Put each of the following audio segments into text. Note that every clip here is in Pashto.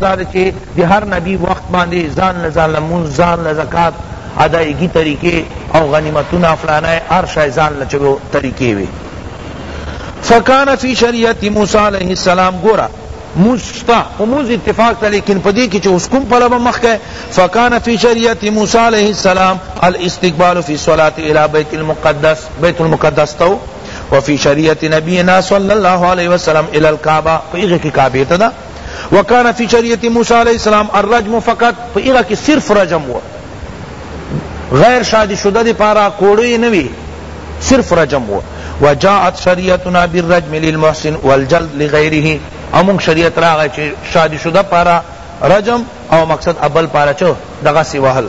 دا ده چی دی هر نبی وخت باندی ځان له ځان لمونځ ځان له زکات ادایګی طریقې او غنیمتونه فلانه هر شی ځان له چوي طریقې وي فکان فی شریعت موسی علیہ السلام گورا مستا اموز اتفاق تا لیکن پدی کی چو اس کم پلب مخ گئے فکان فی شریعت موسی علیہ السلام الاستقبال فی صلاة الى بیت المقدس بیت المقدس تو وفی شریعت نبینا صلی اللہ علیہ وسلم الى الكعبہ فیغی کی کعبیت دا وکان فی شریعت موسی علیہ السلام الرجم فقط په هغه کې صرف رجم و غیر شادی شده دی پارا کوڑوی نوی صرف رجم و وجاءت شریعتنا بالرجم للمحسن والجلد لغیره امون شریعت راغی چه شادی شده پارا رجم او مقصد ابل پارا چه دغا سی وحل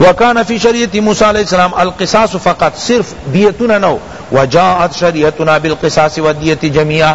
وکان فی شریعت موسی علیہ السلام القصاص فقط صرف دیتنا نو وجاءت شریعتنا بالقصاص والدیت جميعا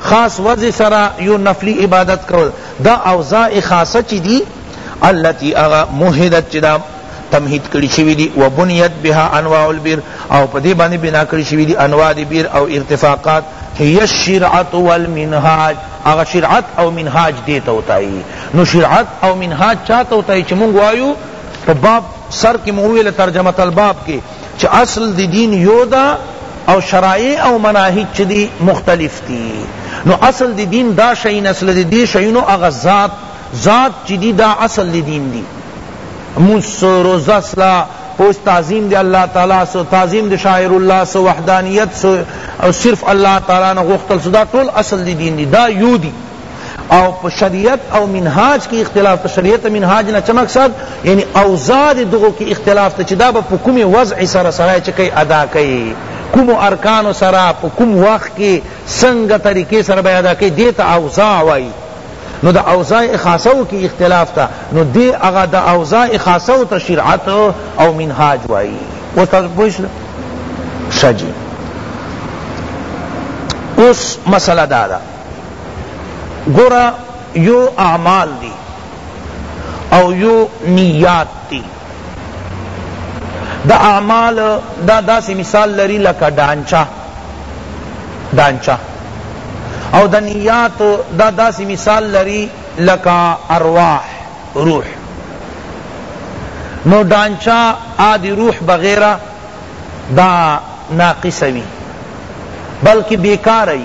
خاص وضع سره یو نفلی عبادت کول دا اوضاع خاصه چی دی التی اغا مهدت چی دا تمهید کړی شوی دی و بنیت بها انواع البر او په دې باندې بنا کړی شوی دی انواع دی بیر او ارتفاقات هی الشرعت والمنهاج اغه شرعت او منهاج دیته وتای نو شرعت او منهاج چاته وتای چې مونږ وایو په باب سر کې مو ویل ترجمه الباب کې چه اصل دی دین یو ده او شرایع او مناهج چه دی مختلف دی نو اصل دی دین دا شئین اصل دی دی شئینو اغا ذات ذات چه دی دا اصل دی دین دی مس روزہ سلا پوچھ تعظیم دے اللہ تعالی سو تعظیم دے شاعر اللہ سو وحدانیت سو صرف اللہ تعالی نہ غختل سو دا ټول اصل دی دین دی دا یو دی او په شریعت او منهاج کې اختلاف ته شریعت او منهاج نه څه مقصد یعنی اوضاع د دغو کې اختلاف ته چې دا به په کومې وضع سره سړی چې کوي ادا کوي کوم ارکانو سره په کوم وخت کې څنګه طریقې سره به ادا کوي دې ته اوضاع وایي نو دا اوضاع خاصو کی اختلاف تا نو دی اغا دا اوضاع خاصو تا شرعت او منهاج وائی او تا بوش شجی اس مسئلہ دادا ګوره یو اعمال دی او یو نیات دی دا اعمال دا داسی مثال لري لکه ډانچا ډانچا او د نیات دا داسی مثال لري لکه ارواح روح نو ډانچا آدی روح بغیر دا ناقص وی بلکہ بیکار ای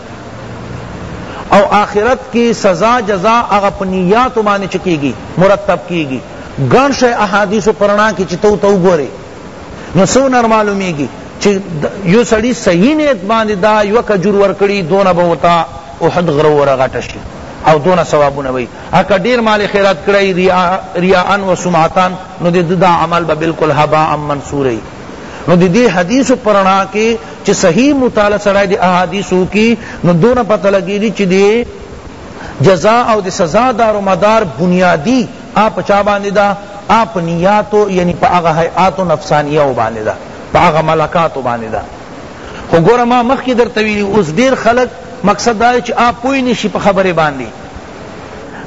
او آخرت کی سزا جزا هغه په نیاتو باندې چه کیږی مرتب کیږی ګڼ شی احادیثو په رڼا کی چه تو ته وګورې نو څو نر معلومیږي چې یو سړی صحیح نیت باندې دا یو کجور ورکړي دونه به وتا احد غره ورغټ شي او دونه ثوابونه وي اکه ډیر مال خیرات کړی ریا ریاان و سمعتان نو د دا عمل به بالکل هبا ام منصور نو د دې حدیث پرانا کې چی صحیح مطالعه سړی د احادیث وکی نو دونه پته لګیږی چی د جزا او د سزا دارومدار بنیادی آ په چا باندی ده آ په نیاتو یعنی په هغه هیئات نفسانیه باندی ده په هغه ملکاتو باندی ده خو ګوره ما مخکی درته ویلی اوس ډیر خلق مقصد دا چی آ پوی نشی په خبره باندی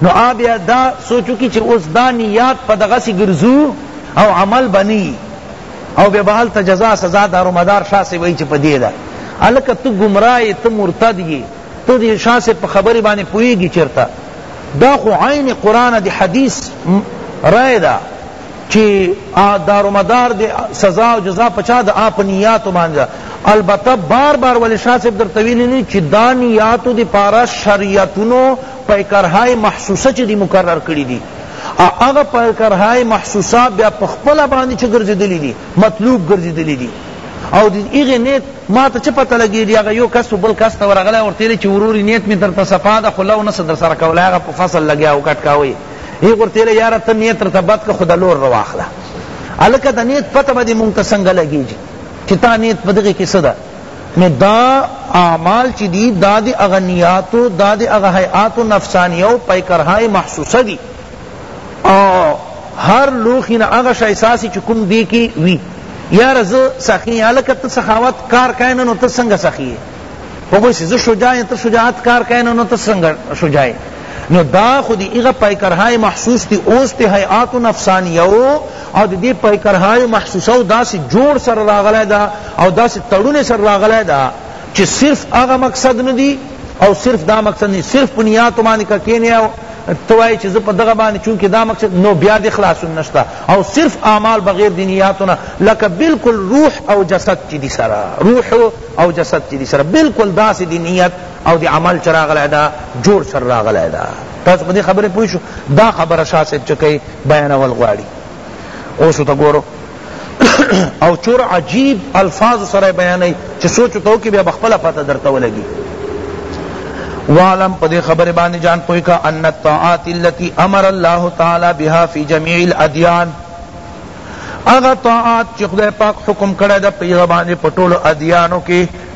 نو آ بیا دا سوچو کی چی اوس دا نیات په دغه سی ګرځو او عمل بنی او بیا به هلته جزا سزا دارومدار شاه صاحب وایي چې په دې ده هلکه ته ګمراه یې ته مرتد یې ته د شاه صاحب په خبرې باندې پوهېږي چېرته دا خو عین قرآن د حدیث رائے دا چی دار و مدار دی سزا و جزا پچا دا آپ نیاتو مانجا البتہ بار بار ولی شاہ صاحب در طویلی نی چی دا نیاتو دی پارا شریعتونو پیکرہائی محسوسہ چی دی مقرر کری دی او هغه پرکرهای محسوسه بیا په خپله باندې چه ګرځېدلي دي مطلوب ګرځېدلي دي او د هغې نیت ما ته چه پته لګېږي هغه یو کس بل کس ته ورغلی ورته ویلې چې ورور نیت مې درته صفا ده خو لو نسه درسره کولی هغه په فصل لګیا او کټکاوه یې هغه ورته ویلې یاره ته نیت درته بد که خو د لور رواخله هلکه د نیت پته به دې مونږ ته څنګه لګېږي چې تا نیت په دغې کې څه ده نو دا اعمال چی دی دا د هغه نیات او دا د هغه هیئات نفسانیه او پیکرها محسوسه دی او هر لوښی نه هغه شی ساسی چی کوم دی کی وی یاره زه سخی یم هلکه ته سخاوت کار کوې نه نو ته څنګه سخی یې هغوی چې زه شجاع یم ته شجاعت کار کوې نه نو ته څنګه شجاع یې نو دا خو دی هغه پیکرهای محسوس دی اوس دی حیات نفسانیو او د دې پیکرهای محسوسه او داسې جوړ سره راغلی ده او داسې تړون سره راغلی ده چې صرف هغه مقصد نه دی او صرف دا مقصد نه صرف په نیاتو باندې که کینې او ته وایې چې زه په دغه باندې چونکې دا مقصد نو بیا دې خلاصون نشته او صرف اعمال بغیر د نیاتو نه لکه بالکل روح او جسد چې دي سره روح او جسد چې دي سره بالکل داسې د نیت او دی عمل چه راغلی دا جوړ سر راغلی دا تاسو په دې خبره پوه شو دا خبره شاه صاحب چې کوي بیانول غواړي اوس ته ګورو او چور عجیب الفاظ سره بیانوي چې سوچ ته وکړي بیا بخپله پته درته ولګي وعلم پدې خبره باندې جان پوي کا ان الطاعات التي امر الله تعالی بها في جميع الاديان اغه طاعات چې خدای پاک حکم کړی د پیغمبر باندې پټول ادیانو کې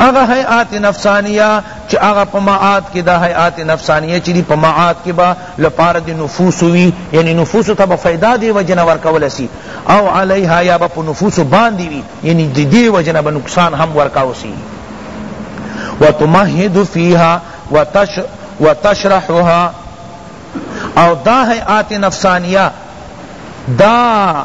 هغه هیئات نفسانیه چی هغه په معاد کی دا هیئات نفسانیه چی دی په معاد کی با لپاره دی نفوس وی یعنی نفوس ته به فائدہ دی وجه نه ورکول سی او علیها یا به په نفوس باندې وی یعنی دی دی وجه نه به نقصان هم ورکاو سی وتمهد فیها وتش وتشرحها او دا هیئات نفسانیه دا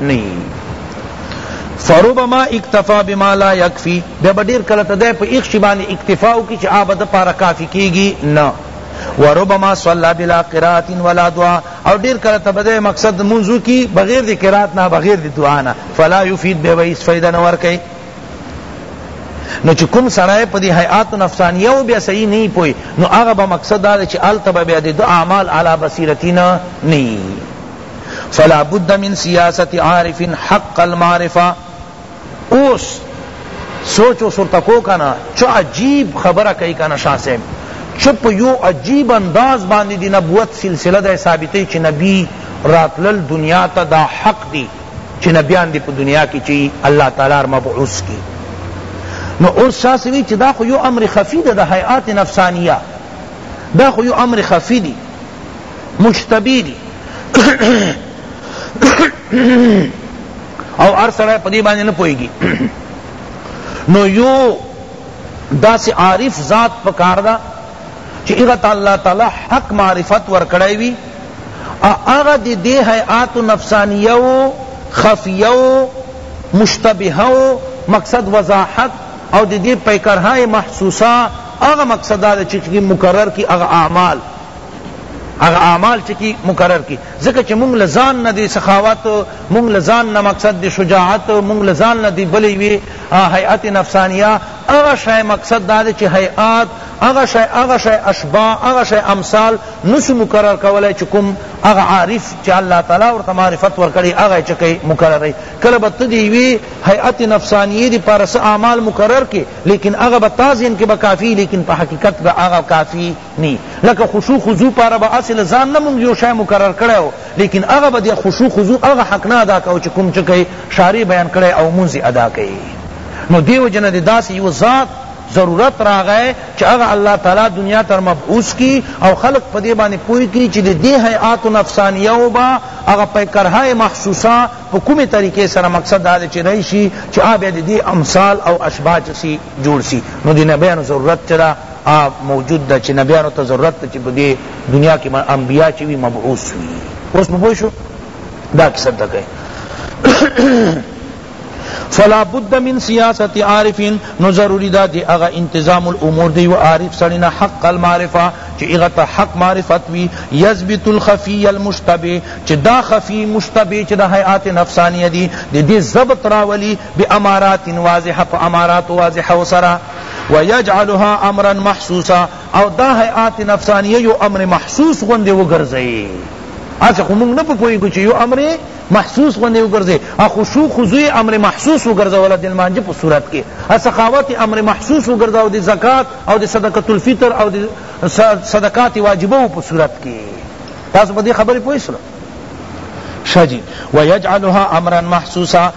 نی فربما اکتفا بما لا یکفی بیا به ډیر کله ته دی په ایخ شی باندې اکتفا وکړي چې آ به د پاره کافی کیږي نه وربما صلى بلا قرات ولا دعاء او ډیر کله ته بده مقصد منزو کی بغیر دی قرات نه بغیر دی دعا نه فلا يفيد به ویس فائدہ نه ور کوي نو چې کوم سړی په دې حیات نفسانیه او بیا صحیح نه پوي نو هغه به مقصد دا چې التبه بیا د اعمال علی بصیرتینا نه فلا بد من سیاست عارف حق المعرفہ اوس سوچ و سرتکو کنا چو عجیب خبر کئی کنا شاہ صاحب چو پا یو عجیب انداز باندی دی نبوت سلسلہ دا ثابتی چی نبی راتلل دنیا تا دا حق دی چی نبیان دی پا دنیا کی چی اللہ تعالی مبعوث کی نو اوس شاہ صاحب چی دا خو یو امر خفی دا, دا حیات نفسانیہ دا خو یو امر خفی دی مشتبه دی او هر سړی په دې باندې نه پوهېږي نو یو داسې عارف ذات پکار ده چې هغه ته الله تعالی حق معرفت ورکړی وي هغه د دې هیئات نفسانیه و خفیه و مشتبهه و مقصد وضاحت او د دې پیکرهای محسوسه هغه مقصد دا چې مکرر کی هغه اعمال هغه اعمال چې کی مقرر کی ځکه چې مونږ له ځان نه دی سخاوت مونږ له ځان نه مقصد دی شجاعت مونږ له ځان نه دی بلی وی هیئت نفسانیه هغه شای مقصد دا دی چې هیئات هغه شای هغه شای اشباع هغه شای امثال نس مقرر کولای چې کوم هغه عارف چې الله تعالی ورته معرفت ورکړي هغه چې کوي مقرر کله به ته دی وی هیئت نفسانیه دی پر اعمال مقرر کی لیکن هغه به تازین کې به کافی لیکن په حقیقت به هغه کافی نی لکه خشوع خضوع پاره به اصل ځان نه مونږ یو شای مقرر کړی او لیکن هغه به د خشوع خضوع هغه حق نه ادا کاو چې کوم چې کوي شارع بیان کړی او مونږ ادا کوي نو دیو جن د داسې یو ذات ضرورت راغی چې هغه الله تعالی دنیا تر مبعوث کی او خلق په دې باندې پوی کی چې د دې حیات نفسانیه او با هغه په کرهای محسوسه په کومه طریقې سره مقصد دا چې راشي چې آب د دې امثال او اشباح جسی جوړ شي نو دې نه بیان ضرورت چلا آ موجود ده چی نبیانو ته ضرورت ده چی په دی دنیا کی انبیاء چی وی مبعوث وی اوس په پوه شو دا کیسه ده که فلا بد من سیاست عارف نو ضروری دا دی اغا انتظام الامور دی و عارف سڑینا حق المعرفہ چی اغا تا حق معرفت وی یزبت الخفی المشتبه چی دا خفی مشتبه چی دا حیات نفسانی دی دی دی زبط راولی بی امارات واضحہ پا امارات واضحہ سرا و یجعلها امرا محسوسا او دا حیات نفسانیه یو امر محسوس غوندې وګرځي اسه خو موږ نه په پوهیږو چې یو امر محسوس غوندې وګرځي ا خشوع خضوع امر محسوس وګرځول د لمانځه په صورت کې ا سخاوت امر محسوس وګرځاو د زکات او د صدقه الفطر او د صدقات واجبو په صورت کې تاسو په دې خبرې پوه شئ شجی ویجعلها امرا محسوسا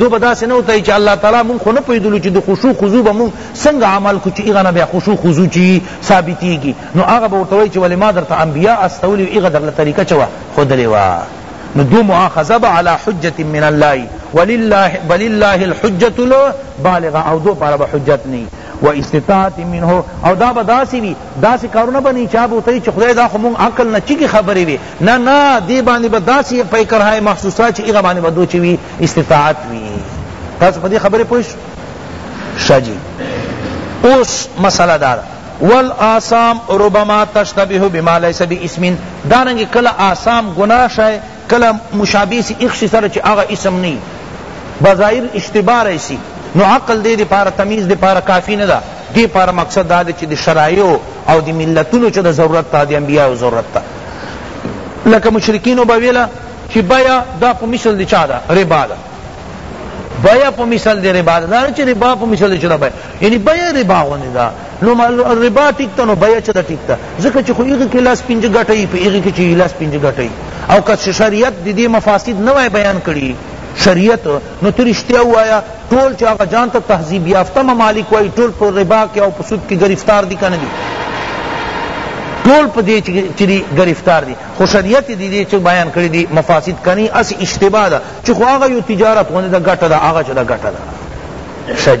دو به داسې نه وتايي چې الله تعالی مونږ خو نه پوهېدلو چې د خشوع خضوع به مونږ څنګه عمل کړو چې هغه نه بیا خشوع خضوع چي ثابتېږي نو هغه به ورته وايي چې ولې ما درته انبياء استولي هغه درله طريقه چه وه ښودلې وه نو دو مؤاخذه به علی حجة من الله ولله بلله الحجة البالغه او دو پاره به حجت نه و استطاعت منه او دا به داسې وي داسی کارونه به نه چا به ورته وی چی خدای دا خو مونږ عقل نه چیږی خبری وی نه نه دی باندې به داسی پیکرهای محسوسه چی هغه باندې به دو چی وی استطاعت وی تاسو په دې خبره پوه شئ جی اوس مسئله دا ده والآثام ربما تشتبه بما ليس باسم دارنگی کلا آثام گناہ شای کله مشابه سی ایخ شی سره چی هغه اسم نه بظاهر اشتباه رئیسی نو عقل دی دی پار تمیز دی پار کافی ندا دی پار مقصد دا دی چی دی شرائعو او دی ملتونو چی دا ضرورت تا دی انبیاء ضرورت تا لکه مشرکینو باویلا چی بیا دا په مثل دی چا دا ربا دا بیا په مثال دی ربا دا نه چې ربا په مثال دی چې دا بیا یعنی بیا ربا غونې دا نو ربا ټیک ته نو بیع چه ده ټیک ته ځکه چې خو هغه کې لاس پنځه ګټه یي په هغه کې چې لاس پنځه ګټه یي او که شریعت د دې مفاسد نه وای بیان کړي شریعت نو ته رښتیا ووایه ټول چې هغه ځان ته تهذیب یافته ممالک وایي ټول په ربا کې او په سود کې ګرفتار دي که نه دي ټول په دې چې دی گرفتار دي خو شریعت دې دې چې بیان کړی دي مفاسد کني اس اشتباه ده چې خو هغه یو تجارت غونې ده ګټه ده هغه چې ده ګټه ده شج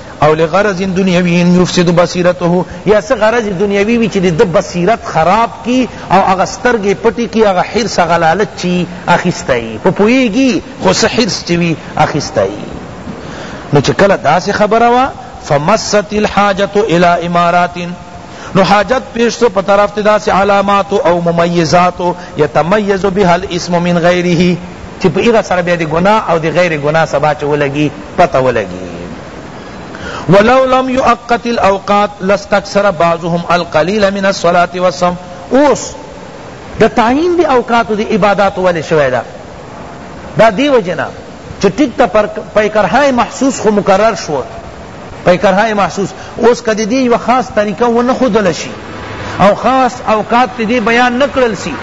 او لغرض دنیوی یفسد بصیرته یا څه غرض دنیوی وی چې د بصیرت خراب کی او هغه سترګې پټې کی هغه حرص هغه لالچ چی اخیستی په پوهیږي خو څه حرص چې وی اخیستی نو چې کله داسې خبره وه فمست الحاجة الى امارات نو حاجت پیش سو په طرف ته داسې علامات او ممیزات یتمیز بها الاسم من غیره چې په هغه سره بیا د ګناه او د غیر ګناه سبا چې ولګي پته ولګي ولو لم يؤقت الاوقات لاستكثر بعضهم القليل من الصلاه والصوم اوس د تعین دی اوقات دی عبادات ولې شوی دا دا دیو جنا چې ټیک ته پر پیکرهای محسوس خو مکرر شو پیکرهای محسوس اوس که د دې یوه خاص طریقه ونه ښودل شي او خاص اوقات ته دې بیان نه کړل سي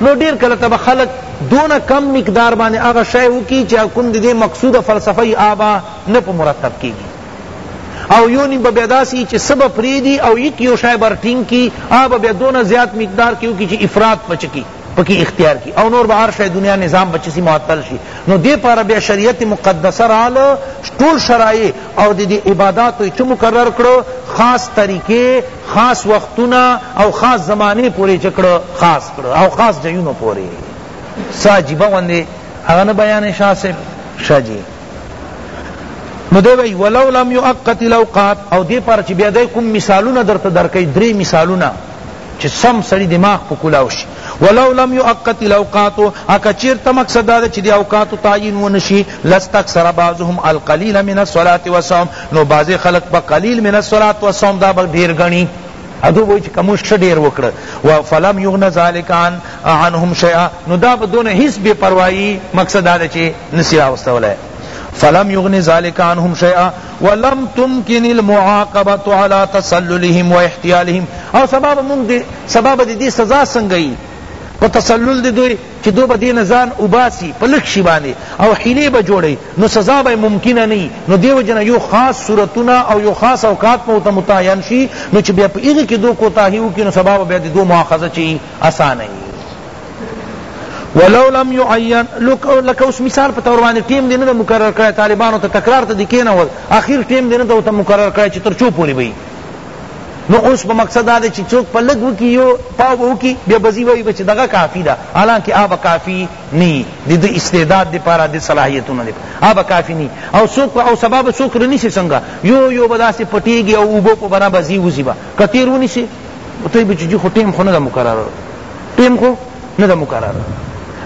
نو ډیر کله ته به خلق دونه کم مقدار باندې هغه شی وکړي چې کوم د دې مقصوده فلسفه یې آبا نه په مرتب کېږي او یو نیم بیا داسی چې سبا پریدی او یک یو شای بر ټینګ کی آب بیا دونه زیات مقدار کیو کی چې افراد پچکی پکی اختیار کی او نور به هر شی دنیا نظام به چسی معطل شی نو دی پاره بیا شریعت مقدسه رااله ټول شرایع او د دی عبادات چ مقرر کړو خاص طریقې خاص وختونه او خاص زمانه پوری چکړو خاص کړو او خاص جیونو پوری ساجیبه وندی هغه نه بیان شاسب شجی نو دی وی ولو لم یؤقت الاوقات او دی پاره چې بیا دی کوم مثالونه درته درکې درې مثالونه چی سم سړی دماغ په کلاو شی ولو لم یؤقت الاوقات اکه چیرته مقصد دا چی دی اوقات تعین ونشی لاستکثر بعضهم القلیل من الصلاة والصوم نو بعض خلق په قلیل من الصلاة والصوم دا به ډیر غنی ادو وای چې کوم ش ډیر وکړه و فلم یغن ذالک عن عنهم شیئا نو دا به دون هیڅ بے پروايي مقصد دا چې نسی راوستولای فلم یغن ذالک عنهم شیئا ولم تمکن المعاقبة علی تسللهم و احتیالهم او سبا به مونږ دی سبا به دی سزا څنګه یی په تسلل دی دوی چی دو به دین ځان وباسی په لږ شی باندې او حیلی به جوړی نو سزا به ممکنه نه نو دیو جن یو خاص صورتونه او یو خاص اوقات مو ته متعین شی نو چی بیا په هغه کی دو کوتاهی وکړي نو سبا به دی دو مؤاخذه چی آسانه یی ولو لم يعين لکه اوس مثال په تور باندې ټیم دې نه مقرر کړی طالبانو ته تکرار ته دې کېنول اخر ټیم دې نه ته مقرر کړی چې تر چو پورې وي نو اوس په مقصد دا دی چې څوک په لږ وکي یو پاو به وکي بیا بزي وایي به چې دغه کافي ده حالانکه آبه کافي نی د د استعداد د پاره د صلاحیتونه دی آبه کافي نی او څوک او سبب څوک رنی شي څنګه یو یو به داسې پټیږي او اوبو په بنا بزي وزي به کتیر ونی شي ته به چې خو ټیم خو نه ده مقرر ټیم خو نه ده مقرر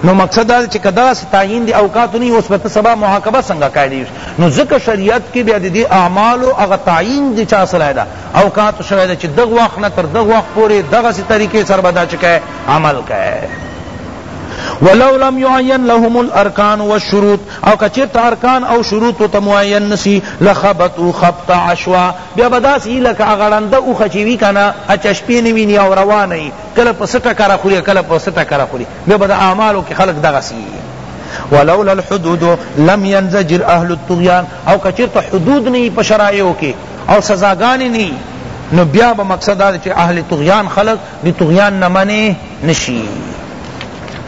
نو مقصد دا چې کدا ستاین دی اوقات نه اوس په سبا محاکبه څنګه کایلی نو ځکه شریعت کې بیا د اعمال او هغه تعین دی چا سره ده اوقات سره ده چې دغه وخت نه تر دغه وخت پورې دغه سي طریقې سره بدا چکه عمل کای ولو لم يعين لهم الاركان والشروط او کچرت ارکان او شروط متمعين نسی لخبطوا خبط عشوا بیا به داسې وي لکه هغه ړنده اوښه چې وي که نه هچا شپې نه ویني او روانه وي کله په څه ټکره خوري کله په څه ټکره خوري بیا به د اعمالو کې خلک دغسې وي ولولا الحدود لم ينزجر اهل الطغيان او کچرته حدود نه په شرایعو کې او سزاګانې نه نو بیا به مقصد دا چې اهل طغیان خلق د طغیان نه منې نشي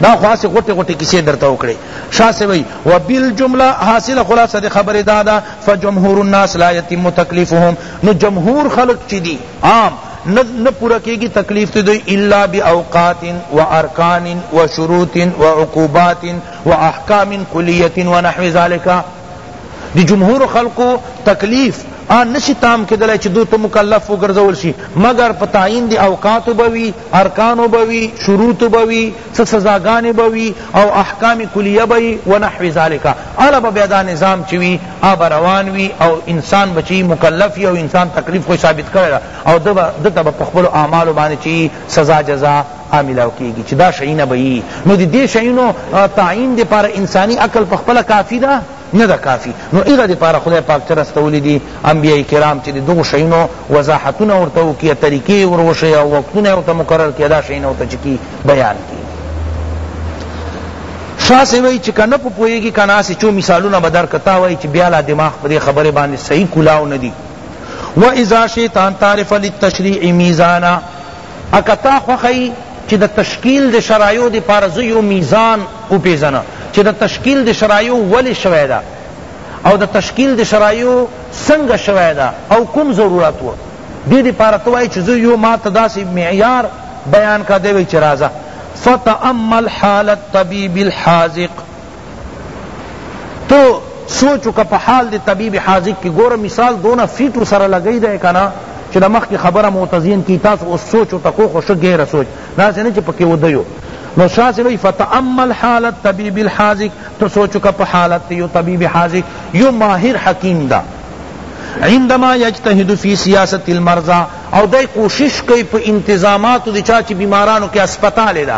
دا خاص غټه غټه کیسه درته وکړي شاه سی وی وبالجمله حاصل خلاصه د خبره دا ده فجمهور الناس لا يتم تکلیفهم نو جمهور خلق چی دی عام نہ پورا کیگی تکلیف تے دوی الا باوقات و ارکان و شروط و عقوبات و احکام کلیت و نحو ذلک دی جمهور خلق تکلیف آن نشی تام کدل چی دو تو مکلف وگرزول شی مگر پتائین دی اوقات بوی ارکان بوی شروط بوی څه سزاګانې به وي او احکام کلیه به یې ونحو ذلک اله به بیا دا نظام چې وي هغه به روان وي او انسان به چې مکلف وي او انسان تکلیف خو ثابت کړی ده او ده به ده ته به په خپلو اعمالو باندې چې سزا جزا ملاو کیږي چې دا شیونه به یي نو د دې شیونو تعین دپاره انساني عقل پخپله کافي ده نه ده کافی نو هغه دی پاره خدای پاک چر استولی دی انبیاء کرام چی دغه شینو وضاحتونه ورته وکیا طریقې وروشی او وقتونه ورته مقرر کیا دا شینو ورته چکی بیان کی شاه سی وی چې کنه په پویږي کنه سی چو مثالونه بدر کتا وی چې بیا لا دماغ په دې خبره باندې صحیح کلاو ندی و اذا شیطان تعرف للتشریع میزانا ا که تا خوښه یی چی د تشکیل د شرایعو د پاره زه یو میزان وپیژنه چی د تشکیل د شرایعو ولی شوی ده او د تشکیل د شرایعو څنګه شوی ده او کوم ضرورت وه دی دی پاره ته وایی چی زه یو ما ته داسی معیار بیان کړه دی وایی چی راځه فتأمل حال الطبیب الحاذق ته سوچ وکه په حال دی طبیب حاذق کی ګوره مثال دونه فیټ ورسره لګی دی کنه چې د مخکې خبره معتزین کی تاسو اوس سوچ او تکو خو ښه غیر سوچ داسې نه چې پکې ودیو نو شاہ سے بھئی فتعمل حالت طبیب الحاذق تو سوچو کا پا حالت یو طبیب حاذق یو ماہر حکیم دا عندما یجتہد فی سیاست المرضا او دای کوشش کئی پا انتظامات دی چاچی بیمارانو کے اسپتال دا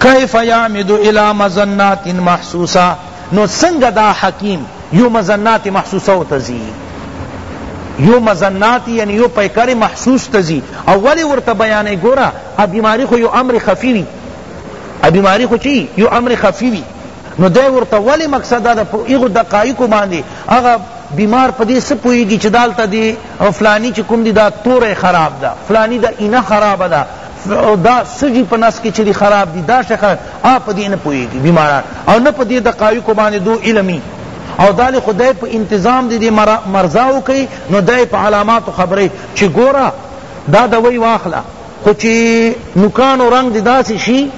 کیف یعمد الی مظنات محسوسہ نو سنگ دا حکیم یو مظنات محسوسہ و تزی یو مظنات یعنی یو پیکر محسوس تزی او ولی ورته بیانې ګورا ا بیماری خو یو امر خفی وی ا بیماری خو چی یو امر خفی وی نو دی ورته ولی مقصد دا په ایغو دقایق باندې هغه بیمار پدې څه پوهیږي چې دالته دی فلانی چې کوم دی دا توره خراب ده فلانی دا اینه خراب ده او دا سږي په نس کې چې دي خراب دي داسې خلک هغه په دې نه پوهېږي بیماران او نه په دې دقایقو باندې دو علمي او دال خدای په انتظام دې دې مرضا وکړي نو دای په علاماتو خبرې چې ګوره دا دوی واخله خو چې نوکانو رنګ دې داسې شي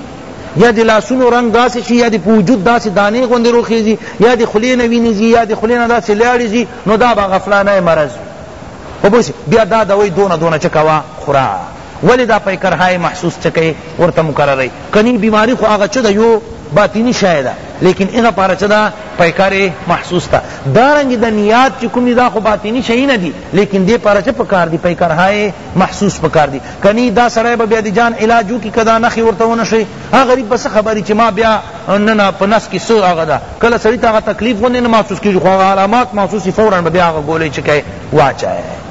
یا د لاسونو رنگ داسې شي یا د په وجود داسې دانې غوندې روخېږي یا د خولې نه وینې ځي یا د خولې نه داسې لاړې ځي نو دا به غفلانی مرض وي بیا دا دوی دونه دونه چې کوه خوره ولی دا پی کرهای محسوس چکه ورته مقرره کنی بیماری خو هغه چه ده یو باطنی شای ده لیکن هغه پاره چه ده پیکر محسوس ده دارنګ د نیات چه کوم دا خو باطنی شای نه دی لیکن دی پاره چه پکار دی پیکرهای محسوس پکار دی کنی دا سړی به بیا د جان علاج وکړي که دا نښې ورته ونه شي هغه غریب به څه خبري چې ما بیا نن په نس کې څه هغه ده کله سړي ته هغه تکلیف غوندې نه محسوس کېږي خو هغه علامات محسوس فورا به بیا هغه ګولۍ چې کوي واچوي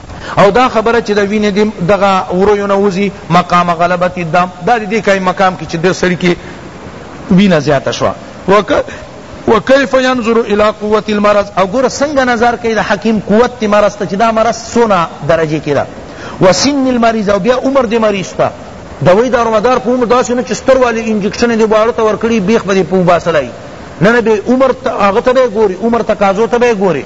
او دا خبره چې د وینې د دغه وریو نه وځي مقام غلبت الدم دا د دې قایم مقام کې چې د سړي کې وینه زیاته شوه وکيف ينظر الى قوت المرض او ګور څنګه نظر کوي د حکیم قوت تی مرض ته چې دا مرض سونه درجه کې ده وسن المریض او بیا عمر د مریض ته دوی دارومدار په عمر داسې نه چې ستر والی انجکشن دی باړو ته ورکړي بیخ به دې په وباسلای نه نه به عمر هغه ته به ګوري عمر تقاضو ته به ګوري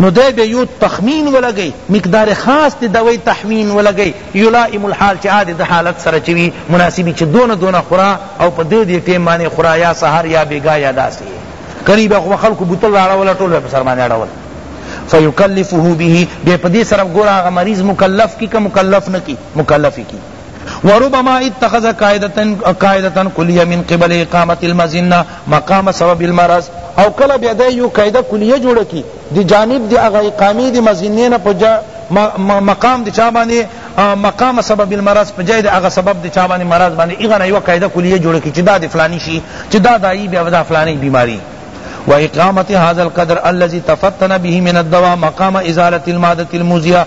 نو دی بیا یو تخمین ولګی مقدار خاص دی دوی تحوین ولګی یلائم الحال چی آ دی د حالت سره چی وی مناسبی چی دونه دونه خورا او په دی دی ټیم باندې خورا یا سحر یا بیګا یا داسی کنی بیا خو خلق بوتل راړول ټول په سر باندې اړول فیکلفه به بیا په دی سره ګور هغه مریض مکلف کی که مکلف نکی مکلف کی وربما اتخذ قاعدتا کلیه من قبل اقامت المزنه مقام سبب المرض او کله بیا دی یو قاعده کلیه جوړه کی دی جانب دی هغه اقامه دی مزنه نه پجا مقام دی چا باندې مقام سبب المرض پجای دی هغه سبب دی چا باندې مرض باندې هغه نه یو قاعده کلیه جوړه کی چې دا دی فلانی شي چې دا دای بیا دا فلانی بیماری و اقامت هذا القدر الذي تفتن به من الدواء مقام ازاله الماده الموزيه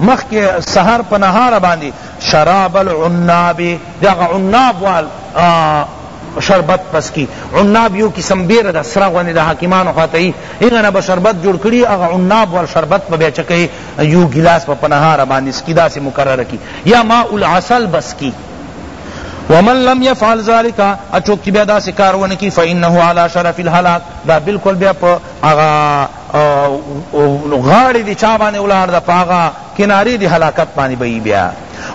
مخکې سحر په نهار باندې شراب العناب دغه عناب وال شربت پس کی عناب یو قسم بیر دا سرا غوندې د حاکمانو خواته یي هغه نه به شربت جوړ کړي هغه عناب وال شربت په بیا چکه یو ګلاس په پنهار باندې سکی داسې مقرر کی یا ماء العسل بس کی ومن لم يفعل ذلك اچوک بیا داسې کارونه کی فانه على شرف الهلاك دا بالکل بیا په هغه نو غاړی دی چا باندې ولاړ ده په هغه کناری دی هلاکت باندې به یی بیا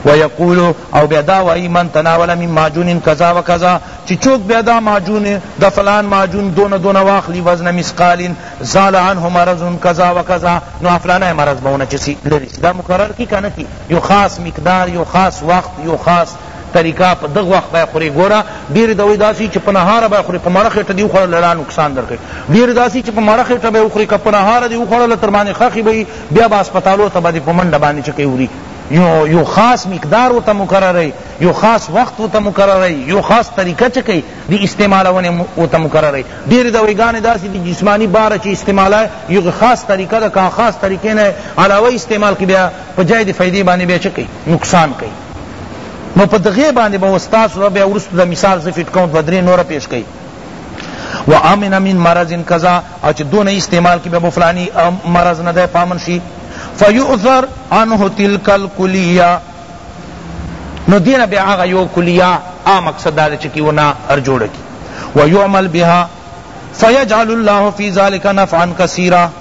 ویقول او بیا دا وایی من تناول من معجون کذا و کذا چی چوک بیا دا معجون دا فلان معجون دون دون واخلی وزن مسقال زال عنه مرض کذا و کذا نو افلانه مرض بونه چسی لریس دا مقرر کی کنه کی یو خاص مقدار یو خاص وقت یو خاص طریقه په دغ وخت به خوری ګوره ډیر دوی داسی چې په نهار به خوری په مړه خټه دی خوړل لړا نقصان درکې ډیر داسی چې په مړه خټه به خوری کپ نهار دی خوړل تر باندې خخي به بیا با هسپتالو ته باندې پمنډ باندې چکی وری یو یو خاص مقدار وته مقرره یو خاص وخت وته مقرره یو خاص طریقه چکی دی استعمالونه وته مقرره ډیر د ویګان داسې دی جسمانی بار چې استعماله یو خاص طریقه ده کا خاص طریقې نه علاوه استعمال کی بیا په جای دی فائدې باندې بیا چکی نقصان کوي نو په دغه باندې به استاد رب ورستو د مثال زه فټ کوم دوه درې نور پیش کړي و امن من مرض کذا او چې دونه استعمال کې به فلانی مرض نه ده پامن شي فیؤثر عنه تلک الکلیه نو دین بیا هغه یو کلیه آ مقصد دا چې کیونه ار جوړ کی و یعمل بها فیجعل الله فی ذلک نفعا کثیرا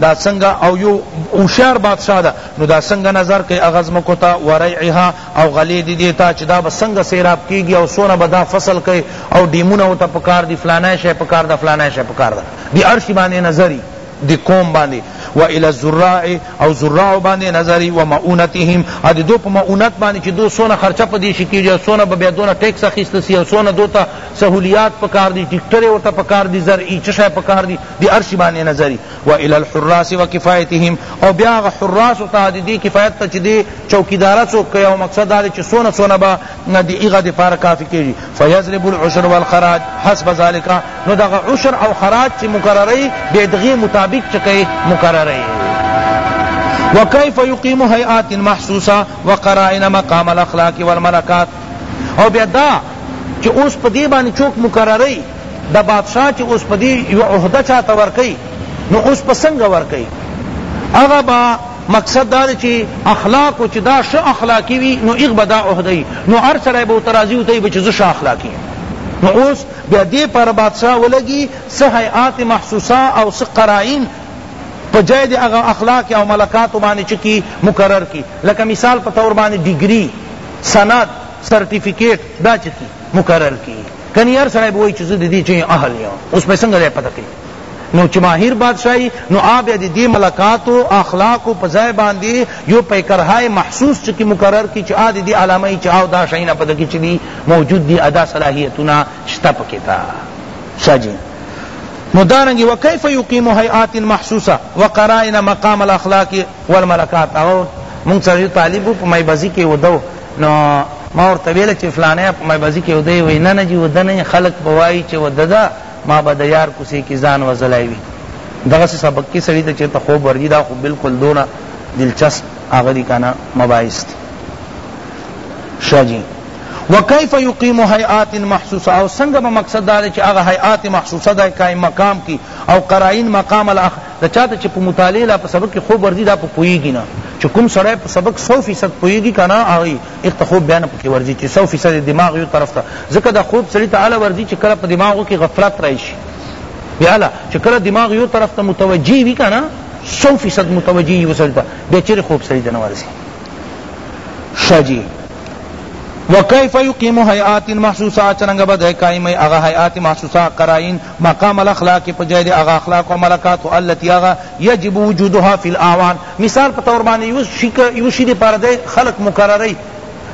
دا څنګه او یو هوشیار بادشاہ ده نو دا څنګه نظر کئ هغه ځمکو ته و ریعها او غلې دي دې ته چې دا به څنګه سیراب کیږي او څونه به دا فصل کئ او ډیمونه ورته پکار دي فلانی شی پکار ده فلانی شی پکار ده دې هر شي باندې نظر وي دی قوم باندې و الی الزراع او زراع باندې نظری و معونتهم ا دې دو په معونت باندې چې دو سونه خرچه په دې شي کیږي سونه به بیا دونه ټیکس اخیست سی او سونه دوته سہولیات پکار دي ټیکټر ورته پکار دي زرعی چشه پکار دي دی ارشی باندې نظری و الی الحراس و کفایتهم او بیا غ حراس ته دی کفایت ته چدی چوکیدار څوک کیا مقصد دا چې سونه سونه با دی ایغه دی پار کافی کیږي فیضرب العشر والخراج حسب ذالک نو دا عشر او خراج چې مقرری به دغه مطابق چکه مقرری وكيف يقيم هيئات محسوسه وقرائن مقام الاخلاق والملكات او بیا دا چې اوس په دې باندې چوک مقرری دا بادشاه چی اوس په دی یو عهده چاته ورکوی نو اوس په سنګه ورکوی هغه با مقصد دا دی چی اخلاق چی دا ښه اخلاقی وی نو ایغ به دا عهده وی نو هر سړی به ورته راضی وی ته به چی زه ښه اخلاقی یم نو اوس بیا دې پر بادشاہ ولګي څه هیئات محسوسه او څه قرائن په جای دې هغه اخلاق او ملکات باندې چکی مقرر کی لکه مثال په طور باندې ډیګری سند سرټیفیکیټ دا چکی مقرر کی کنی هر سړی به وای چې زه د دې چین اهل یم اوس به څنګه ځای پته کوي نو چې ماهر بادشاهي نو آ بیا د دې ملکاتو اخلاقو په ځای باندې یو پیکرهای محسوس چې کی مقرر کی چې آ د دې علامه چې آو دا شیونه پته کی چې دی موجود دی ادا صلاحیتونه شته پکې تا ساجي نو دارنگی وکیف یقیم حیات محسوسه وقرائن مقام الاخلاق والملکات او مونږ سره طالب په مای بازی کې ودو نو ما ورته ویل چې فلانه په مبازی کې ودی وی نه نه جی وده نه خلق بوای چې وده ده ما به د یار کوسی کې ځان وزلای وی دغه څه سبق کې سړی ته چیرته خوب ورځي دا خو بالکل دونه دلچسپ هغه دي کنه مباحث دي شاه جی وکيف يقيم هيئات محسوسه او څنګه به مقصد دا چې هغه هيئات محسوسه ده قائم مقام کی او قرائن مقام الاخر د چا ته چې په مطالعې لا په سبق کې خوب ورځي دا په پوهېږي نه چې کوم سړی په سبق سو فیصد پوهېږي که نه هغه هغه ته خوب بیا نه پکې ورځي چې سو فیصد یې دماغ یو طرف ته ځکه دا خوب سړي ته هله ورځي چې کله په دماغو کې غفلت راشي بیا هله چې کله دماغ یو طرف ته متوجه وي که نه سو فیصد متوجه وي سړي ته بیا چېرې خوب سړي ته نه ورځي ښه جي وکيف يقيم هيئات محسوسه چرنګ بد ہے قائم اغه هيئات محسوسه قرائن مقام الاخلاق په جای د هغه اخلاق او ملکاتو التي هغه یجب وجودها فی الاعوان مثال په طور باندې یو شی یو شی لپاره دی خلق مقرروي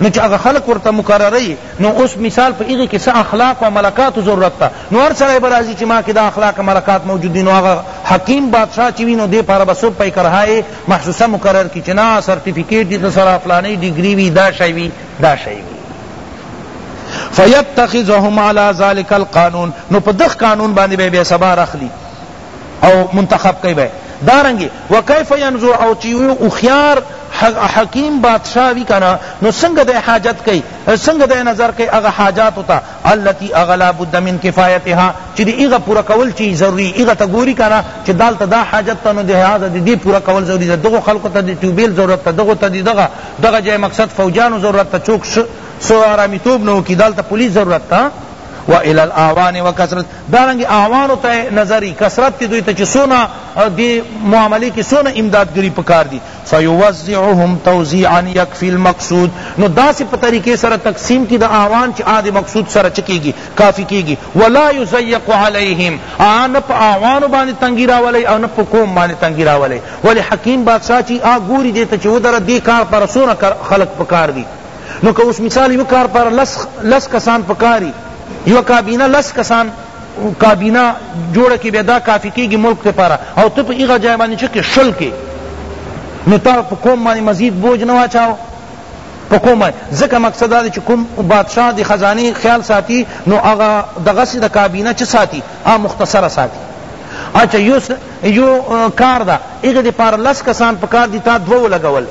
نو چې هغه خلق ورته مقرروي نو اوس مثال په هغې کې څه اخلاق او ملکاتو ضرورت ته نو هر سړی به راځي چې ما کې دا اخلاق ملکات موجود دي نو هغه حکیم بادشاه چې وي نو دې پاره به څوک پی کرهای محسوسه مقرر کړي چې نه سرټیفیکیټ دي ته سره فلانۍ ډګري وي دا شی وي دا شی وي فیتخذهم علی ذلک القانون نو په دغ قانون باندې به بیا سبا رخلی او منتخب کوي به دارنګي وکيف ينظر او چی او خيار حکیم بادشاہ وی کنا نو سنگ دے حاجت کئی سنگ دے نظر کئی اغا حاجات ہوتا اللتی اغلا بد من کفایتها چی دی اغا پورا کول چی ضروری اغا تا گوری کنا چی دالتا دا حاجت تنو دے حاضر دی پورا کول ضروری دے دغو خلق تا دی ٹیوبیل ضرورت تا دغو تا دی دغا دغه جای مقصد فوجیانو ضرورت ته چوک سو آرامی توب نو کی دالتا پولیس ضرورت تا و الی الاعوان و کثرت دارنگ اعوانو تا نظری کثرت تی دوی تا چی سونا دی معاملی کی سونا امدادگری پکار دی فیوزعهم توزیعا یکفی المقصود نو داسی پا طریقے سر تقسیم کی دا اعوان چی آدے مقصود سر چکیگی کافی کیگی ولا یضیق علیهم آ نه په اعوانو باندې تنګی راولی او نه په قوم باندې تنګی راولی ولی حکیم بادشاہ چی آ ګوری دیتا چی ودره دی کار پر سونه خلق پکار دی نو که اوس مثال یو کار پر لس, لس کسان پکاری یو کابینه لس کسان کابینه جوړه کی بیا دا کافی کیږي ملک ته پاره او ته په ایغه ځای باندې چې شل کې نو تا په کوم باندې مزید بوج نه واچاو په کومه ځکه مقصد دا دی چې کوم بادشاه د خزانې خیال ساتي نو هغه دغسې د کابینه چه ساتي هغه مختصره ساتي اچھا یو یو کار دا هغه د پار لس کسان په کار دي تا دوه لګول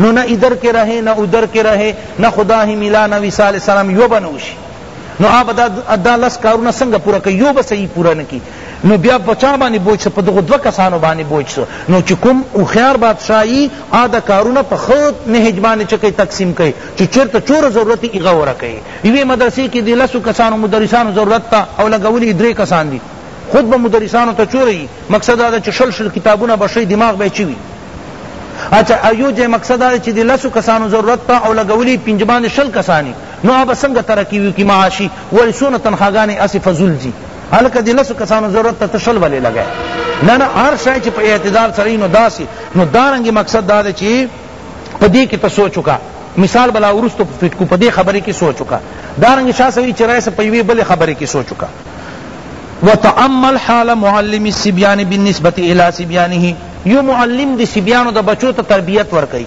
نو نہ ادھر کے رہے نہ ادھر کے رہے نہ خدا ہی ملا نہ ویسا علیہ السلام یو بنوشی نو آب دا, دا لس کارونه څنګه پورا کوي یو به صحیح پورا نکی نو بیا په چا باندې بوج سو په دغو دوه کسانو باندې بوج سو نو چې کوم هوښیار بادشاه یی هغه دا کارونه په ښه نهج باندې چه کوي تقسیم کوي چې چېرته چوره ضرورت یی هغه ورکوي یوې مدرسې کې د لسو کسانو مدرسانو ضرورت ته او لګولي یې درې کسان دي خود به مدرسانو ته چوره یي مقصد دا ده چې شل شل کتابونه به شي دماغ به یې چوي اچھا ایو جے مقصد دا چې د لسو کسانو ضرورت ته او لګولي پنځه باندې شل کسانی نو هغه به څنګه ترقي وکړي معاشي ولې څونه تنخواګانې هسې فضول ځي هلکه دی لسو کسانو ضرورت ته ته شل ولی لګای نه نه هر شای چې په اعتدال سره نو داسی نو دارنګ مقصد دا ده چې په دې کې ته سوچ وکړه مثال بلا ورستو فټ کو په دې خبرې کې سوچ وکړه دارنګ شاه سوي چې رئیس په یوې بلې خبرې کې سوچ وکړه وتعمل حال معلم السبيان بالنسبه الى سبيانه یو معلم دی سبيانو د بچو ته تربیت ورکړي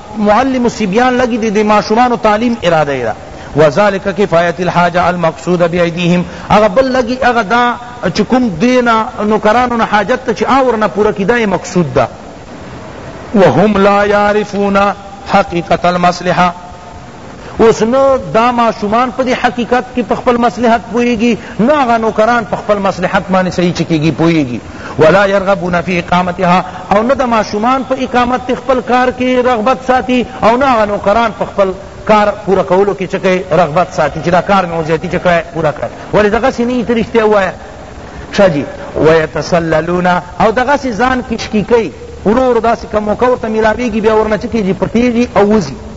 معلم صبیان لگی دی دی ماشومانو تعلیم اراده یی دا وذلک کفایت الحاجه المقصود بایدیهم اغا بل لگی اغا دا چی کم دینا نوکرانو نا حاجت تا چی آور نا پورا کی دا یی مقصود دا وهم لا یعرفون حقیقت المصلحه اوس نه دا ماشومان په دې حقیقت کې په خپل مصلحت پوهیږي نه هغه نوکران په خپل مصلحت باندې صحیح چې کېږي پوهیږي ولا يرغبون في اقامتها او نه د ماشومان په اقامت خپل کار کې رغبت ساتي او نه هغه نوکران په خپل کار پورا کولو کې چکه رغبت ساتي چې دا کار مې وزیاتی چکه پورا کړ ولې دغه سینې ته رښتیا وایه ښه جی ویتسللون او دغه ځان کشکی کوي ورور داسې کوم موقع ورته ملاویږي بیا ورنه چکیږي پټیږي او وځي